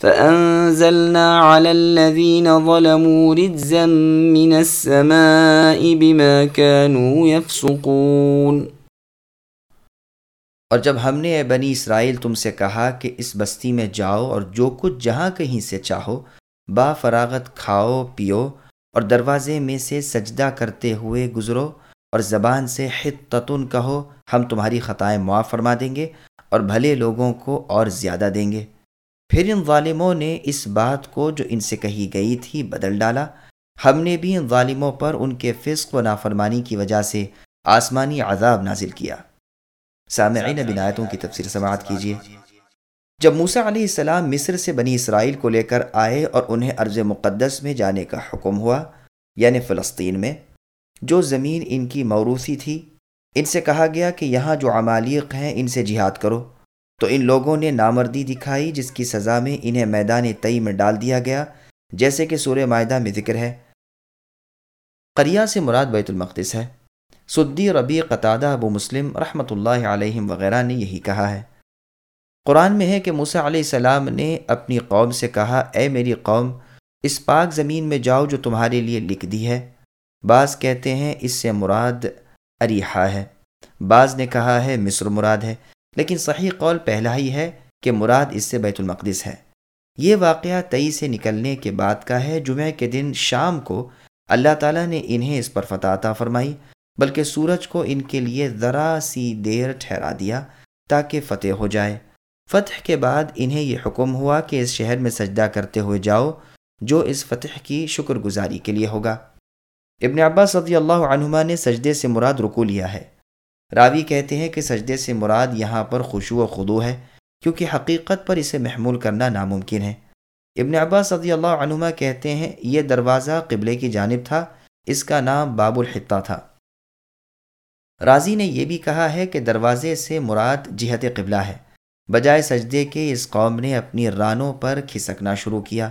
فأنزلنا على الذين ظلموا رجزا من السماء بما كانوا يفسقون۔ اور جب ہم نے اے بنی اسرائیل تم سے کہا کہ اس بستی میں جاؤ اور جو کچھ جہاں کہیں سے چاہو، با فراغت کھاؤ، پیو اور دروازے میں سے سجدہ کرتے ہوئے گزرو اور زبان سے حتتن کہو، ہم تمہاری خطائیں معاف فرما دیں گے اور بھلے لوگوں کو اور زیادہ دیں گے۔ پھر ان ظالموں نے اس بات کو جو ان سے کہی گئی تھی بدل ڈالا۔ ہم نے بھی ان ظالموں پر ان کے فسق و نافرمانی کی وجہ سے آسمانی عذاب نازل کیا۔ سامعین بنایتوں کی تفسیر سماعت کیجیے۔ جب موسیٰ علیہ السلام مصر سے بنی اسرائیل کو لے کر آئے اور انہیں عرض مقدس میں جانے کا حکم ہوا یعنی فلسطین میں، جو زمین ان کی موروثی تھی، ان سے کہا گیا کہ یہاں جو عمالیق ہیں، ان سے جہاد کرو۔ تو ان لوگوں نے نامردی دکھائی جس کی سزا میں انہیں میدان تئی میں ڈال دیا گیا، جیسے کہ سورہ معاہدہ میں ذکر ہے۔ قریہ سے مراد بیت المقدس ہے۔ سدی ربی قطادہ ابو مسلم رحمۃ اللہ علیہم وغیرہ نے یہی کہا ہے۔ قرآن میں ہے کہ موسیٰ علیہ السلام نے اپنی قوم سے کہا، اے میری قوم، اس پاک زمین میں جاؤ جو تمہارے لیے لکھ دی ہے۔ بعض کہتے ہیں اس سے مراد اریحا ہے۔ بعض نے کہا، ہے مصر مراد ہے۔ لیکن صحیح قول پہلا ہی ہے کہ مراد اس سے بیت المقدس ہے۔ یہ واقعہ تئی سے نکلنے کے بعد کا ہے، جمعہ کے دن شام کو اللہ تعالیٰ نے انہیں اس پر فتح عطا فرمائی، بلکہ سورج کو ان کے لیے ذرا سی دیر ٹھہرا دیا تاکہ فتح ہو جائے۔ فتح کے بعد انہیں یہ حکم ہوا کہ اس شہر میں سجدہ کرتے ہوئے جاؤ، جو اس فتح کی شکر گزاری کے لیے ہوگا۔ ابن عباس رضی اللہ عنہما نے سجدے سے مراد رکو لیا ہے۔ راوی کہتے ہیں کہ سجدے سے مراد یہاں پر خوشو و خدو ہے، کیونکہ حقیقت پر اسے محمول کرنا ناممکن ہے۔ ابن عباس رضی اللہ عنہما کہتے ہیں، یہ دروازہ قبلے کی جانب تھا، اس کا نام باب الحطہ تھا۔ راضی نے یہ بھی کہا ہے کہ دروازے سے مراد جہت قبلہ ہے۔ بجائے سجدے کے، اس قوم نے اپنی رانوں پر کھسکنا شروع کیا۔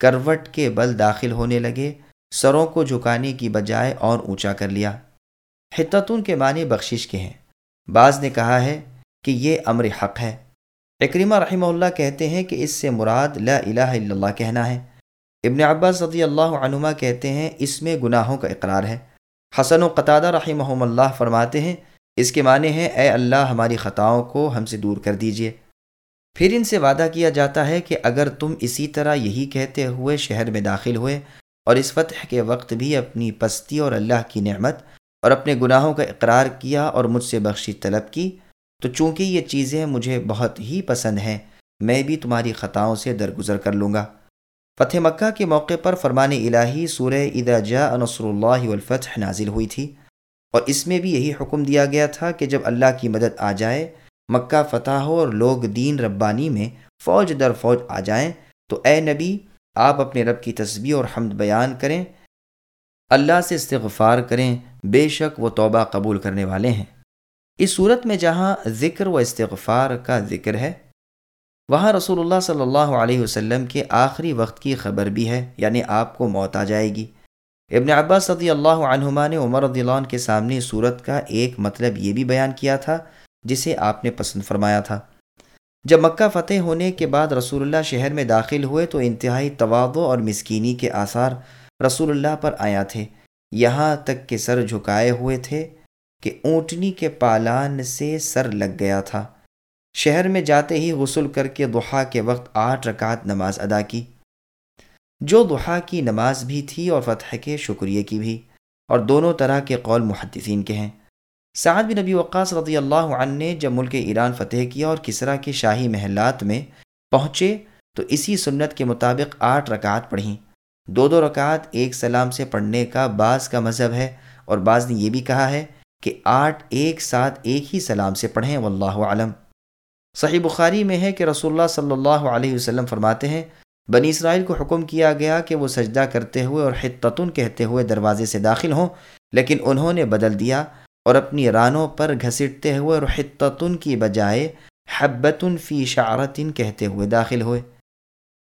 کروٹ کے بل داخل ہونے لگے، سروں کو جھکانے کی بجائے اور اونچا کر لیا۔ حتتون کے معنی بخشش کے ہیں۔ بعض نے کہا ہے کہ یہ امر حق ہے۔ اکریمہ رحمہ اللہ کہتے ہیں کہ اس سے مراد لا الہ الا اللہ کہنا ہے۔ ابن عباس رضی اللہ عنما کہتے ہیں اس میں گناہوں کا اقرار ہے۔ حسن و قطادہ رحمہ اللہ فرماتے ہیں، اس کے معنی ہیں، اے اللہ ہماری خطاؤں کو ہم سے دور کر دیجیے پھر ان سے وعدہ کیا جاتا ہے کہ اگر تم اسی طرح یہی کہتے ہوئے شہر میں داخل ہوئے اور اس فتح کے وقت بھی اپنی پستی اور اللہ کی نعمت اور اپنے گناہوں کا اقرار کیا اور مجھ سے بخشی طلب کی، تو چونکہ یہ چیزیں مجھے بہت ہی پسند ہیں، میں بھی تمہاری خطاؤں سے درگزر کر لوں گا۔ فتح مکہ کے موقع پر فرمان الہی سورہ ادا جا نصر اللہ والفتح نازل ہوئی تھی۔ اور اس میں بھی یہی حکم دیا گیا تھا کہ جب اللہ کی مدد آ جائے، مکہ فتح ہو اور لوگ دین ربانی میں فوج در فوج آ جائیں، تو اے نبی، آپ اپنے رب کی تسبیح اور حمد بیان کریں۔ اللہ سے استغفار کریں، بے شک وہ توبہ قبول کرنے والے ہیں۔ اس صورت میں جہاں ذکر و استغفار کا ذکر ہے، وہاں رسول اللہ صلی اللہ علیہ وسلم کے آخری وقت کی خبر بھی ہے یعنی آپ کو موت آ جائے گی۔ ابن عباس صدی اللہ عنہما نے عمر رضی اللہ عنہ کے سامنے صورت کا ایک مطلب یہ بھی بیان کیا تھا، جسے آپ نے پسند فرمایا تھا۔ جب مکہ فتح ہونے کے بعد رسول اللہ شہر میں داخل ہوئے تو انتہائی توادو اور مسکینی کے آثار رسول اللہ پر آیا تھے۔ یہاں تک کہ سر جھکائے ہوئے تھے کہ اونٹنی کے پالان سے سر لگ گیا تھا۔ شہر میں جاتے ہی غسل کر کے دحا کے وقت آٹھ رکعت نماز ادا کی۔ جو دحا کی نماز بھی تھی اور فتح کے شکریہ کی بھی۔ اور دونوں طرح کے قول محدثین کے ہیں۔ سعد بن نبی وقاص رضی اللہ عنہ نے جب ملک ایران فتح کیا اور کسرا کے شاہی محلات میں پہنچے تو اسی سنت کے مطابق آٹھ رکعت پڑھیں۔ دو دو رکعت ایک سلام سے پڑھنے کا بعض کا مذہب ہے اور بعض نے یہ بھی کہا ہے کہ آٹھ ایک ساتھ ایک ہی سلام سے پڑھیں، واللہ علم صحیح بخاری میں ہے کہ رسول اللہ صلی اللہ علیہ وسلم فرماتے ہیں، بنی اسرائیل کو حکم کیا گیا کہ وہ سجدہ کرتے ہوئے اور حتتن کہتے ہوئے دروازے سے داخل ہوں، لیکن انہوں نے بدل دیا اور اپنی رانوں پر گھسٹتے ہوئے اور حتتن کی بجائے حبتن فی شعرتن کہتے ہوئے داخل ہوئے۔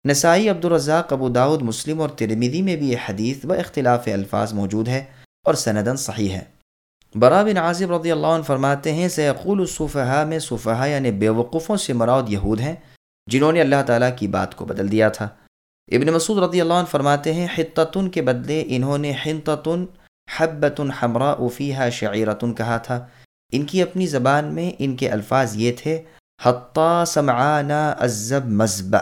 نسائی عبدالرزاق ابو داود مسلم اور ترمیدی میں بھی یہ حدیث و اختلاف الفاظ موجود ہے اور سندن صحیح ہے برا بن عاظم رضی اللہ عنہ فرماتے ہیں، سیقول الصفحہ میں صفحہ یعنی بیوقوفوں سے مراد یہود ہیں، جنہوں نے اللہ تعالیٰ کی بات کو بدل دیا تھا۔ ابن مسعود رضی اللہ عنہ فرماتے ہیں حتتن کے بدلے انہوں نے حنتتن حبت حمرا افیہ شعیرتن کہا تھا۔ ان کی اپنی زبان میں ان کے الفاظ یہ تھے حتیٰ سمعانا عزب مذبع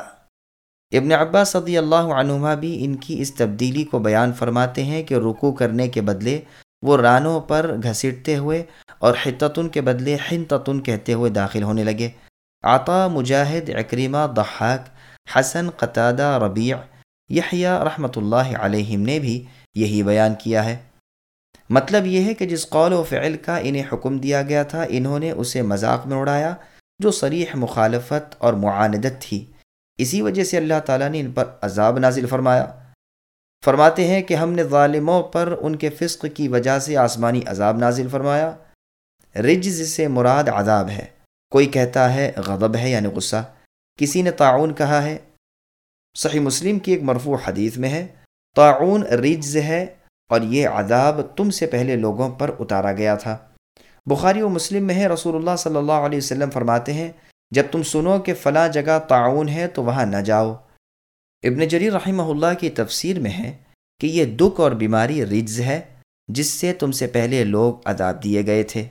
ابن عباس صدی اللہ عنہما بھی ان کی اس تبدیلی کو بیان فرماتے ہیں کہ رکو کرنے کے بدلے وہ رانوں پر گھسیٹتے ہوئے اور حتتن کے بدلے حنتتن کہتے ہوئے داخل ہونے لگے۔ عطا مجاہد اکریمہ ضحاک، حسن قطادہ ربیع، یحییٰ رحمۃ اللہ علیہم نے بھی یہی بیان کیا ہے۔ مطلب یہ ہے کہ جس قول و فعل کا انہیں حکم دیا گیا تھا، انہوں نے اسے مذاق میں اڑایا جو صریح مخالفت اور معاندت تھی۔ اسی وجہ سے اللہ تعالیٰ نے ان پر عذاب نازل فرمایا۔ فرماتے ہیں کہ ہم نے ظالموں پر ان کے فسق کی وجہ سے آسمانی عذاب نازل فرمایا۔ رجز سے مراد عذاب ہے۔ کوئی کہتا ہے غضب ہے یعنی غصہ۔ کسی نے تعاون کہا ہے۔ صحیح مسلم کی ایک مرفوع حدیث میں ہے۔ تعاون رجز ہے اور یہ عذاب تم سے پہلے لوگوں پر اتارا گیا تھا۔ بخاری و مسلم میں ہے۔ رسول اللہ صلی اللہ علیہ وسلم فرماتے ہیں جب تم سنو کہ فلاں جگہ تعاون ہے تو وہاں نہ جاؤ۔ ابن جریر رحمہ اللہ کی تفسیر میں ہے کہ یہ دکھ اور بیماری رجز ہے، جس سے تم سے پہلے لوگ عذاب دیے گئے تھے۔